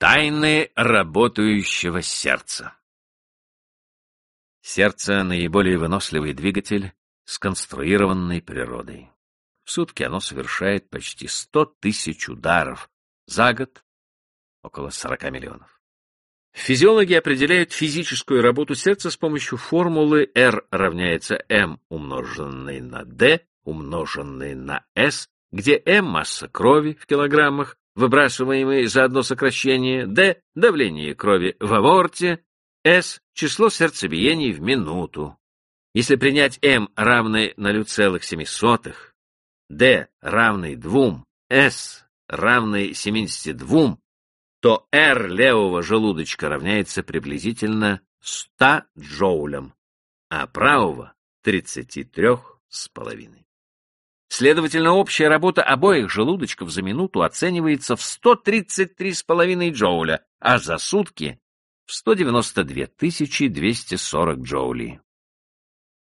Тайны работающего сердца. Сердце — наиболее выносливый двигатель, сконструированный природой. В сутки оно совершает почти 100 тысяч ударов, за год — около 40 миллионов. Физиологи определяют физическую работу сердца с помощью формулы R равняется M умноженной на D умноженной на S, где M — масса крови в килограммах, выбрасываемые за одно сокращение, d — давление крови в аорте, s — число сердцебиений в минуту. Если принять m равный 0,07, d равный 2, s равный 72, то r левого желудочка равняется приблизительно 100 джоулям, а правого — 33,5. Следовательно, общая работа обоих желудочков за минуту оценивается в 133,5 джоуля, а за сутки — в 192 240 джоулей.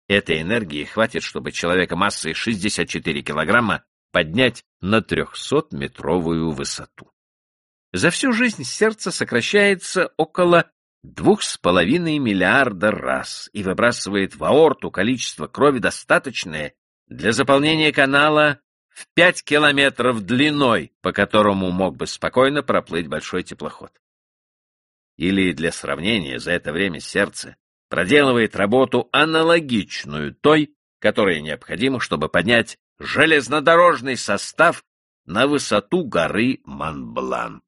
Этой энергии хватит, чтобы человека массой 64 килограмма поднять на 300-метровую высоту. За всю жизнь сердце сокращается около 2,5 миллиарда раз и выбрасывает в аорту количество крови достаточное для заполнения канала в 5 километров длиной, по которому мог бы спокойно проплыть большой теплоход. Или, для сравнения, за это время сердце проделывает работу аналогичную той, которая необходима, чтобы поднять железнодорожный состав на высоту горы Монблан.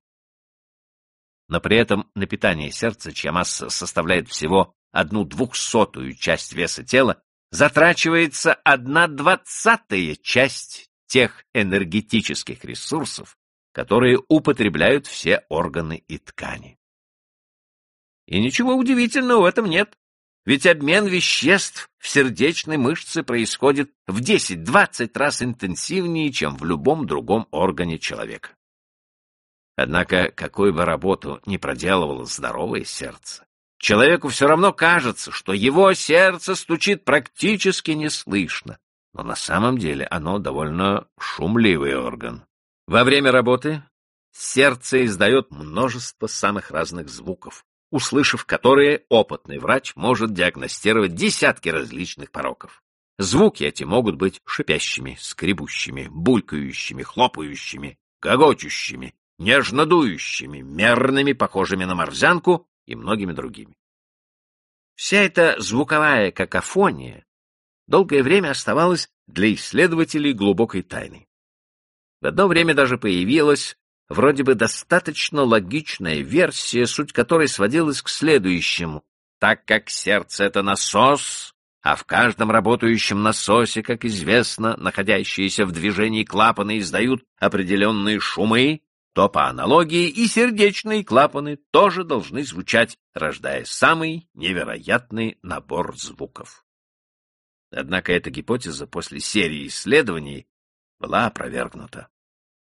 Но при этом на питание сердца, чья масса составляет всего одну двухсотую часть веса тела, затрачивается одна двадцатая часть тех энергетических ресурсов, которые употребляют все органы и ткани. И ничего удивительного в этом нет, ведь обмен веществ в сердечной мышце происходит в 10-20 раз интенсивнее, чем в любом другом органе человека. Однако, какую бы работу ни проделывало здоровое сердце, Человеку все равно кажется, что его сердце стучит практически неслышно, но на самом деле оно довольно шумливый орган. Во время работы сердце издает множество самых разных звуков, услышав которые, опытный врач может диагностировать десятки различных пороков. Звуки эти могут быть шипящими, скребущими, булькающими, хлопающими, гогочущими, нежно дующими, мерными, похожими на морзянку и многими другими. Вся эта звуковая какофония долгое время оставалась для исследователей глубокой тайной. В одно время даже появилась вроде бы достаточно логичная версия, суть которой сводилась к следующему. Так как сердце — это насос, а в каждом работающем насосе, как известно, находящиеся в движении клапаны издают определенные шумы, то по аналогии и сердечные клапаны тоже должны звучать, рождая самый невероятный набор звуков. Однако эта гипотеза после серии исследований была опровергнута.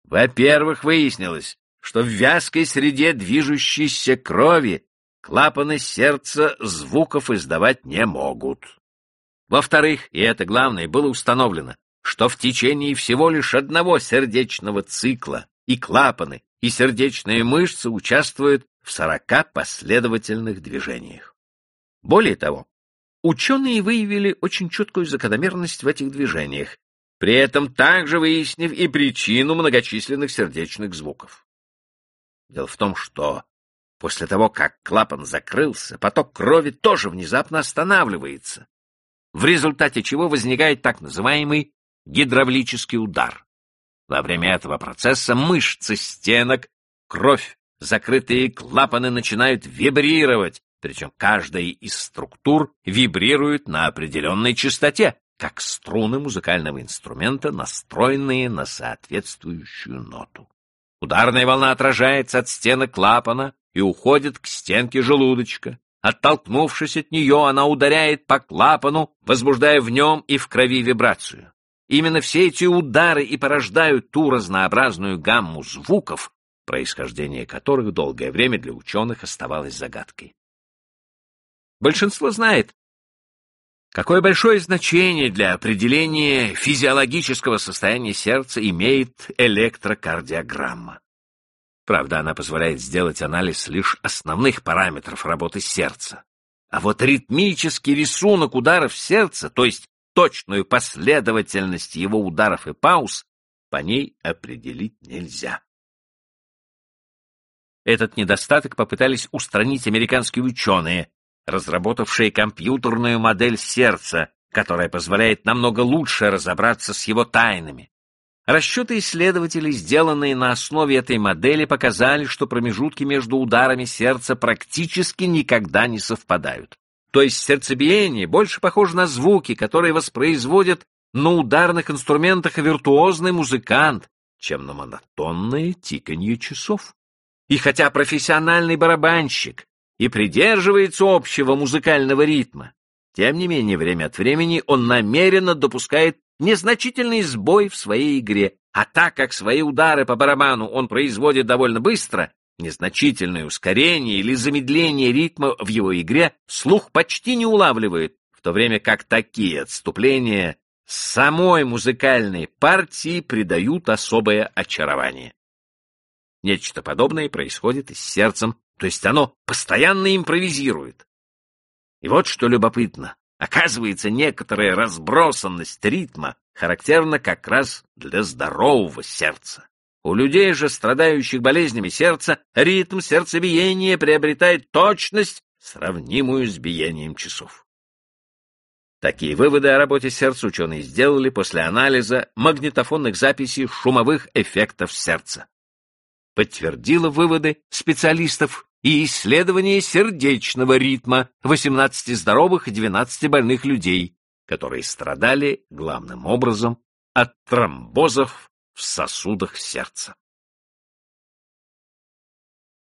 Во-первых, выяснилось, что в вязкой среде движущейся крови клапаны сердца звуков издавать не могут. Во-вторых, и это главное, было установлено, что в течение всего лишь одного сердечного цикла и клапаны, и сердечные мышцы участвуют в 40 последовательных движениях. Более того, ученые выявили очень четкую закономерность в этих движениях, при этом также выяснив и причину многочисленных сердечных звуков. Дело в том, что после того, как клапан закрылся, поток крови тоже внезапно останавливается, в результате чего возникает так называемый гидравлический удар. Во время этого процесса мышцы стенок, кровь, закрытые клапаны начинают вибрировать, причем каждая из структур вибрирует на определенной частоте, как струны музыкального инструмента, настроенные на соответствующую ноту. Ударная волна отражается от стенок клапана и уходит к стенке желудочка. Оттолкнувшись от нее, она ударяет по клапану, возбуждая в нем и в крови вибрацию. Именно все эти удары и порождают ту разнообразную гамму звуков, происхождение которых долгое время для ученых оставалось загадкой. Большинство знает, какое большое значение для определения физиологического состояния сердца имеет электрокардиограмма. Правда, она позволяет сделать анализ лишь основных параметров работы сердца. А вот ритмический рисунок ударов сердца, то есть точную последовательность его ударов и пауз, по ней определить нельзя. Этот недостаток попытались устранить американские ученые, разработавшие компьютерную модель сердца, которая позволяет намного лучше разобраться с его тайнами. Расчеты исследователей, сделанные на основе этой модели, показали, что промежутки между ударами сердца практически никогда не совпадают. То есть сердцебиение больше похоже на звуки, которые воспроизводят на ударных инструментах виртуозный музыкант, чем на монотонное тиканье часов. И хотя профессиональный барабанщик и придерживается общего музыкального ритма, тем не менее время от времени он намеренно допускает незначительный сбой в своей игре, а так как свои удары по барабану он производит довольно быстро, незначительное ускорение или замедление ритма в его игре слух почти не улавливает, в то время как такие отступления самой музыкальной партии придают особое очарование. Нечто подобное происходит и с сердцем, то есть оно постоянно импровизирует. И вот что любопытно. Оказывается, некоторая разбросанность ритма характерна как раз для здорового сердца. У людей же, страдающих болезнями сердца, ритм сердцебиения приобретает точность, сравнимую с биением часов. Такие выводы о работе сердца ученые сделали после анализа магнитофонных записей шумовых эффектов сердца. Подтвердило выводы специалистов и исследование сердечного ритма 18 здоровых и 12 больных людей, которые страдали главным образом от тромбозов в сосудах сердца.